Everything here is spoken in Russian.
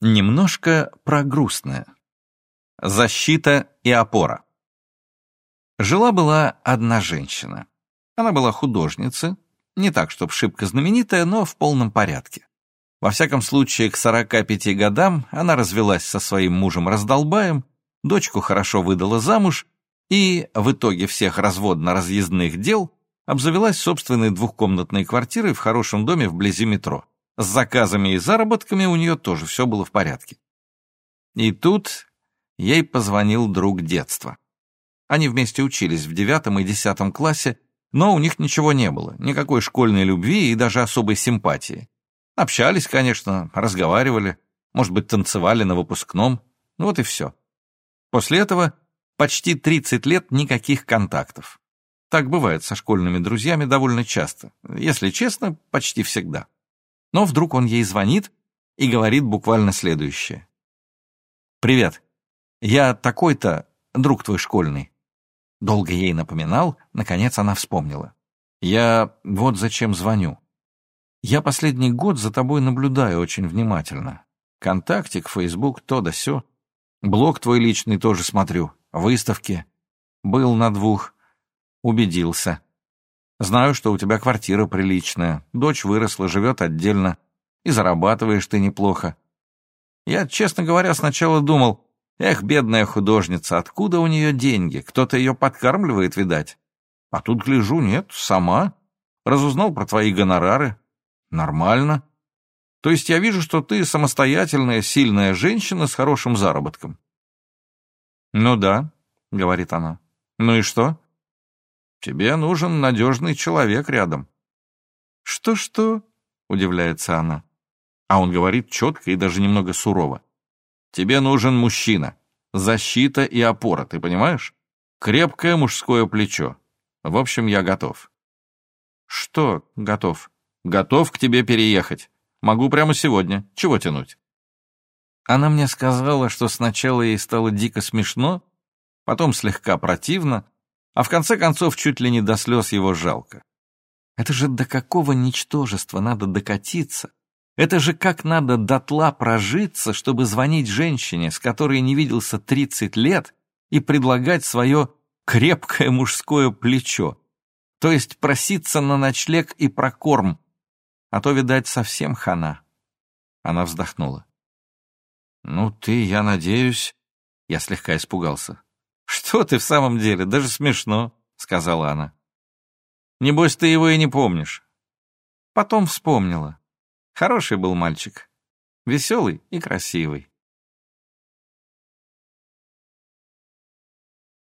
Немножко про грустное. Защита и опора. Жила-была одна женщина. Она была художница, не так, чтобы шибко знаменитая, но в полном порядке. Во всяком случае, к 45 годам она развелась со своим мужем-раздолбаем, дочку хорошо выдала замуж и, в итоге всех разводно-разъездных дел, обзавелась собственной двухкомнатной квартирой в хорошем доме вблизи метро. С заказами и заработками у нее тоже все было в порядке. И тут ей позвонил друг детства. Они вместе учились в девятом и десятом классе, но у них ничего не было, никакой школьной любви и даже особой симпатии. Общались, конечно, разговаривали, может быть, танцевали на выпускном, ну вот и все. После этого почти 30 лет никаких контактов. Так бывает со школьными друзьями довольно часто, если честно, почти всегда. Но вдруг он ей звонит и говорит буквально следующее. «Привет, я такой-то, друг твой школьный». Долго ей напоминал, наконец она вспомнила. «Я вот зачем звоню. Я последний год за тобой наблюдаю очень внимательно. Контактик, Фейсбук, то да сё. Блог твой личный тоже смотрю, выставки. Был на двух. Убедился. Знаю, что у тебя квартира приличная, дочь выросла, живет отдельно, и зарабатываешь ты неплохо. Я, честно говоря, сначала думал, эх, бедная художница, откуда у нее деньги? Кто-то ее подкармливает, видать. А тут гляжу, нет, сама. Разузнал про твои гонорары. Нормально. То есть я вижу, что ты самостоятельная, сильная женщина с хорошим заработком. Ну да, говорит она. Ну и что? Тебе нужен надежный человек рядом». «Что-что?» — удивляется она. А он говорит четко и даже немного сурово. «Тебе нужен мужчина. Защита и опора, ты понимаешь? Крепкое мужское плечо. В общем, я готов». «Что готов?» «Готов к тебе переехать. Могу прямо сегодня. Чего тянуть?» Она мне сказала, что сначала ей стало дико смешно, потом слегка противно, а в конце концов чуть ли не до слез его жалко. Это же до какого ничтожества надо докатиться? Это же как надо дотла прожиться, чтобы звонить женщине, с которой не виделся 30 лет, и предлагать свое крепкое мужское плечо. То есть проситься на ночлег и прокорм. А то, видать, совсем хана. Она вздохнула. «Ну ты, я надеюсь...» Я слегка испугался. «Что ты в самом деле? Даже смешно», — сказала она. «Небось, ты его и не помнишь». Потом вспомнила. Хороший был мальчик. Веселый и красивый.